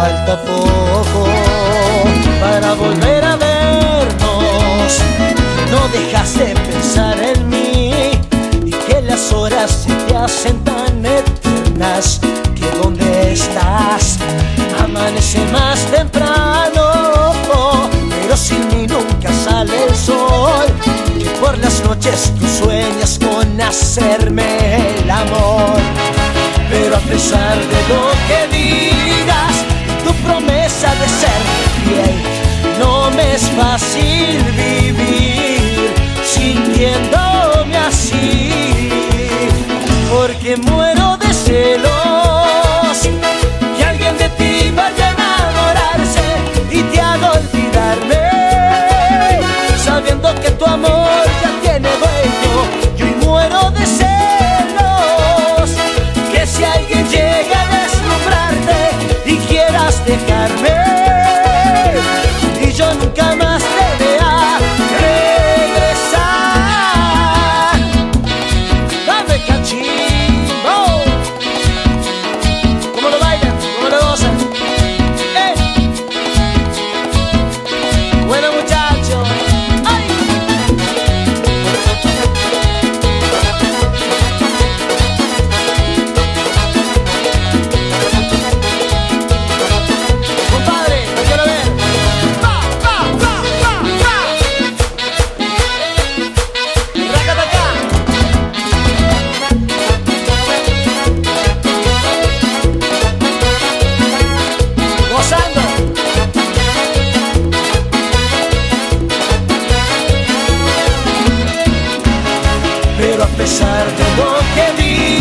falta poco para volver a vernos. No dejas de pensar en mí y que las horas se te hacen tan eternas que donde estás amanece más temprano. Pero sin mí nunca sale el sol y por las noches tú sueñas con hacerme el amor. Pero a pesar de lo que di de ser fiel. No me es fácil vivir sintiendo pesar de lo que di